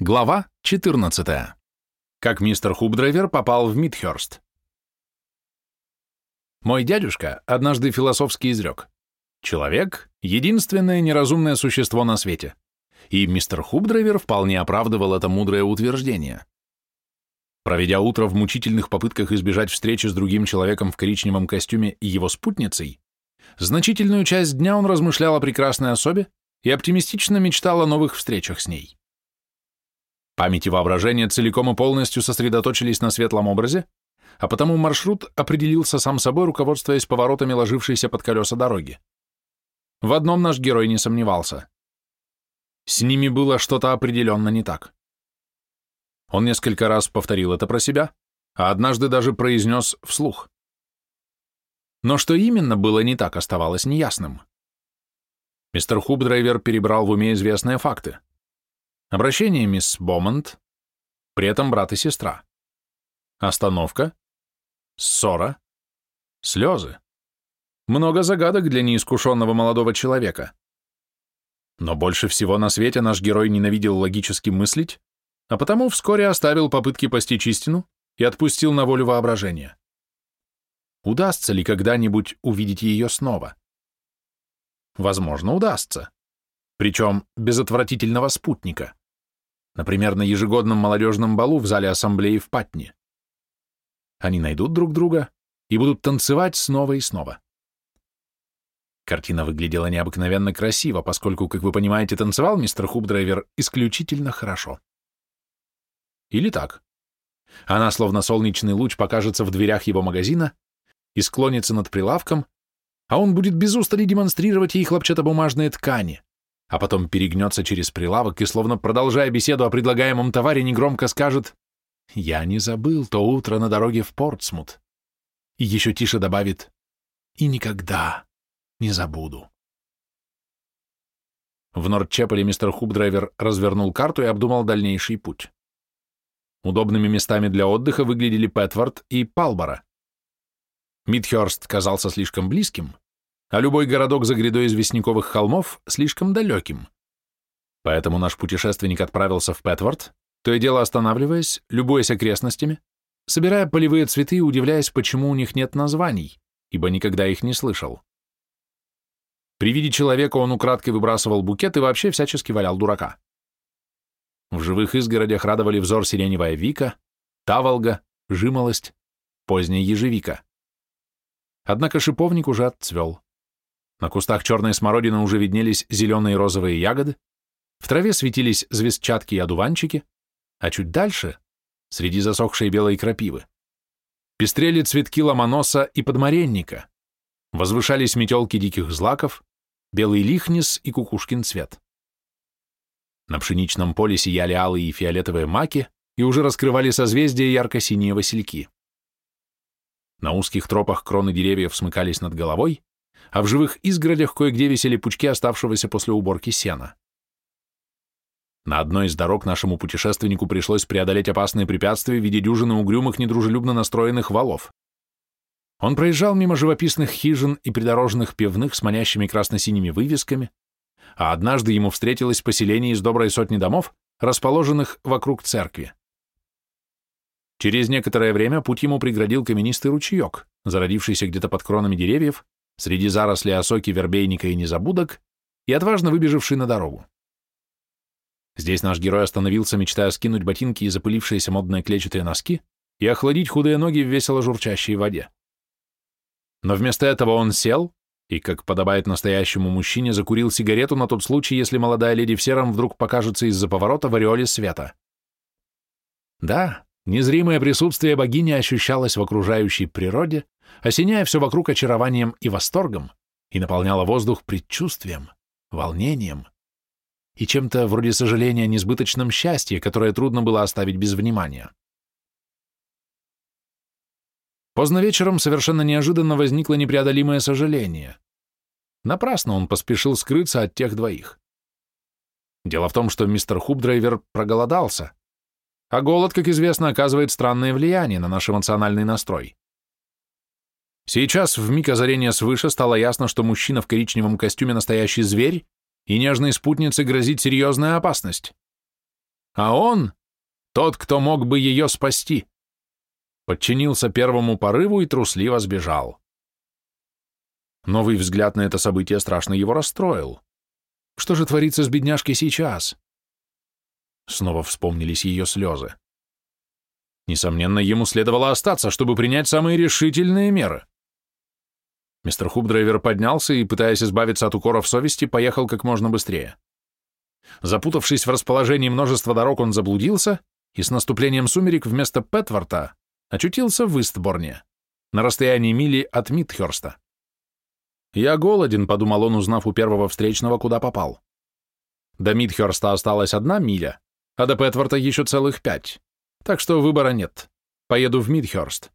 Глава 14. Как мистер Хубдрайвер попал в Мидхёрст. Мой дядюшка однажды философски изрек. Человек — единственное неразумное существо на свете. И мистер Хубдрайвер вполне оправдывал это мудрое утверждение. Проведя утро в мучительных попытках избежать встречи с другим человеком в коричневом костюме и его спутницей, значительную часть дня он размышлял о прекрасной особе и оптимистично мечтал о новых встречах с ней. Память и воображение целиком и полностью сосредоточились на светлом образе, а потому маршрут определился сам собой, руководствуясь поворотами, ложившейся под колеса дороги. В одном наш герой не сомневался. С ними было что-то определенно не так. Он несколько раз повторил это про себя, а однажды даже произнес вслух. Но что именно было не так, оставалось неясным. Мистер Хубдрайвер перебрал в уме известные факты. Обращение мисс Бомонд, при этом брат и сестра. Остановка, ссора, слезы. Много загадок для неискушенного молодого человека. Но больше всего на свете наш герой ненавидел логически мыслить, а потому вскоре оставил попытки постичь истину и отпустил на волю воображения. Удастся ли когда-нибудь увидеть ее снова? Возможно, удастся. Причем без отвратительного спутника например, на ежегодном молодежном балу в зале ассамблеи в Патне. Они найдут друг друга и будут танцевать снова и снова. Картина выглядела необыкновенно красиво, поскольку, как вы понимаете, танцевал мистер Хубдрайвер исключительно хорошо. Или так. Она, словно солнечный луч, покажется в дверях его магазина и склонится над прилавком, а он будет без устали демонстрировать ей хлопчатобумажные ткани, а потом перегнется через прилавок и, словно продолжая беседу о предлагаемом товаре, негромко скажет «Я не забыл то утро на дороге в Портсмут». И еще тише добавит «И никогда не забуду». В Нордчепеле мистер Хубдрайвер развернул карту и обдумал дальнейший путь. Удобными местами для отдыха выглядели Пэтфорд и Палбора. Мидхёрст казался слишком близким, а любой городок за грядой известняковых холмов слишком далеким. Поэтому наш путешественник отправился в Пэтворд, то и дело останавливаясь, любуясь окрестностями, собирая полевые цветы и удивляясь, почему у них нет названий, ибо никогда их не слышал. При виде человека он украдкой выбрасывал букет и вообще всячески валял дурака. В живых изгородях радовали взор сиреневая вика, таволга, жимолость, поздняя ежевика. Однако шиповник уже отцвел. На кустах черной смородины уже виднелись зеленые и розовые ягоды, в траве светились звездчатки и одуванчики, а чуть дальше, среди засохшей белой крапивы, пестрели цветки ломоноса и подмаренника, возвышались метелки диких злаков, белый лихнис и кукушкин цвет. На пшеничном поле сияли алые и фиолетовые маки и уже раскрывали созвездия ярко-синие васильки. На узких тропах кроны деревьев смыкались над головой, а в живых изгородях кое-где висели пучки оставшегося после уборки сена. На одной из дорог нашему путешественнику пришлось преодолеть опасные препятствия в виде дюжины угрюмых, недружелюбно настроенных валов. Он проезжал мимо живописных хижин и придорожных пивных с манящими красно-синими вывесками, а однажды ему встретилось поселение из доброй сотни домов, расположенных вокруг церкви. Через некоторое время путь ему преградил каменистый ручеек, зародившийся где-то под кронами деревьев среди зарослей осоки, вербейника и незабудок, и отважно выбежавший на дорогу. Здесь наш герой остановился, мечтая скинуть ботинки и запылившиеся модные клетчатые носки и охладить худые ноги в весело журчащей воде. Но вместо этого он сел и, как подобает настоящему мужчине, закурил сигарету на тот случай, если молодая леди в сером вдруг покажется из-за поворота в ореоле света. Да, незримое присутствие богини ощущалось в окружающей природе, осеняя все вокруг очарованием и восторгом, и наполняла воздух предчувствием, волнением и чем-то вроде сожаления о несбыточном счастье, которое трудно было оставить без внимания. Поздно вечером совершенно неожиданно возникло непреодолимое сожаление. Напрасно он поспешил скрыться от тех двоих. Дело в том, что мистер Хубдрайвер проголодался, а голод, как известно, оказывает странное влияние на наш эмоциональный настрой. Сейчас, в миг озарения свыше, стало ясно, что мужчина в коричневом костюме настоящий зверь, и нежной спутнице грозит серьезная опасность. а он — тот, кто мог бы ее спасти. Подчинился первому порыву и трусливо сбежал. Новый взгляд на это событие страшно его расстроил. Что же творится с бедняжкой сейчас? Снова вспомнились ее слезы. Несомненно, ему следовало остаться, чтобы принять самые решительные меры. Мистер Хубдрайвер поднялся и, пытаясь избавиться от укоров совести, поехал как можно быстрее. Запутавшись в расположении множества дорог, он заблудился и с наступлением сумерек вместо Петворта очутился в Истборне, на расстоянии мили от Митхерста. «Я голоден», — подумал он, узнав у первого встречного, куда попал. До Митхерста осталась одна миля, а до Петворта еще целых пять, так что выбора нет. Поеду в Мидхерст.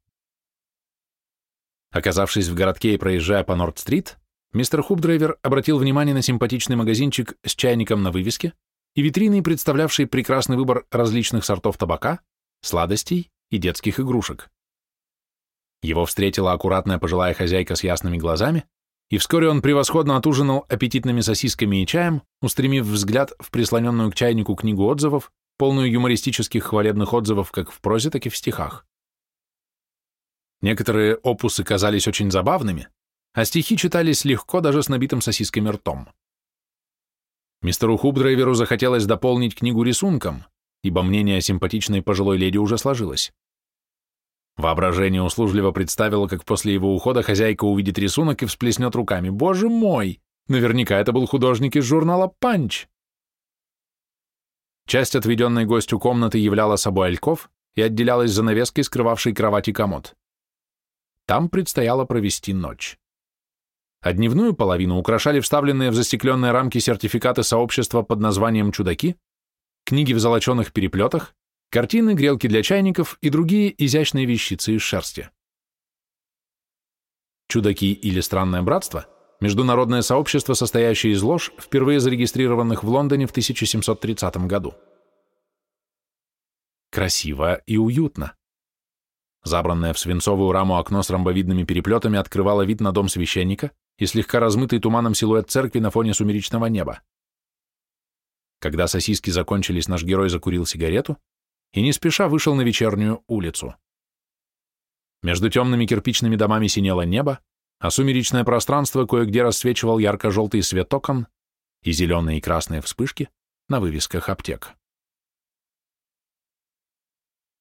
Оказавшись в городке и проезжая по Норд-стрит, мистер Хубдрайвер обратил внимание на симпатичный магазинчик с чайником на вывеске и витриной, представлявшей прекрасный выбор различных сортов табака, сладостей и детских игрушек. Его встретила аккуратная пожилая хозяйка с ясными глазами, и вскоре он превосходно отужинал аппетитными сосисками и чаем, устремив взгляд в прислоненную к чайнику книгу отзывов, полную юмористических хвалебных отзывов как в прозе, так и в стихах. Некоторые опусы казались очень забавными, а стихи читались легко даже с набитым сосисками ртом. Мистеру Хубдрайверу захотелось дополнить книгу рисунком, ибо мнение о симпатичной пожилой леди уже сложилось. Воображение услужливо представило, как после его ухода хозяйка увидит рисунок и всплеснет руками. «Боже мой! Наверняка это был художник из журнала «Панч». Часть отведенной гостю комнаты являла собой альков и отделялась занавеской, скрывавшей кровать и комод. Там предстояло провести ночь. А дневную половину украшали вставленные в застекленные рамки сертификаты сообщества под названием «Чудаки», книги в золоченых переплетах, картины, грелки для чайников и другие изящные вещицы из шерсти. «Чудаки» или «Странное братство» — международное сообщество, состоящее из лож, впервые зарегистрированных в Лондоне в 1730 году. Красиво и уютно. Забранное в свинцовую раму окно с ромбовидными переплетами открывало вид на дом священника и слегка размытый туманом силуэт церкви на фоне сумеречного неба. Когда сосиски закончились, наш герой закурил сигарету и не спеша вышел на вечернюю улицу. Между темными кирпичными домами синело небо, а сумеречное пространство кое-где рассвечивал ярко-желтый свет окон и зеленые и красные вспышки на вывесках аптек.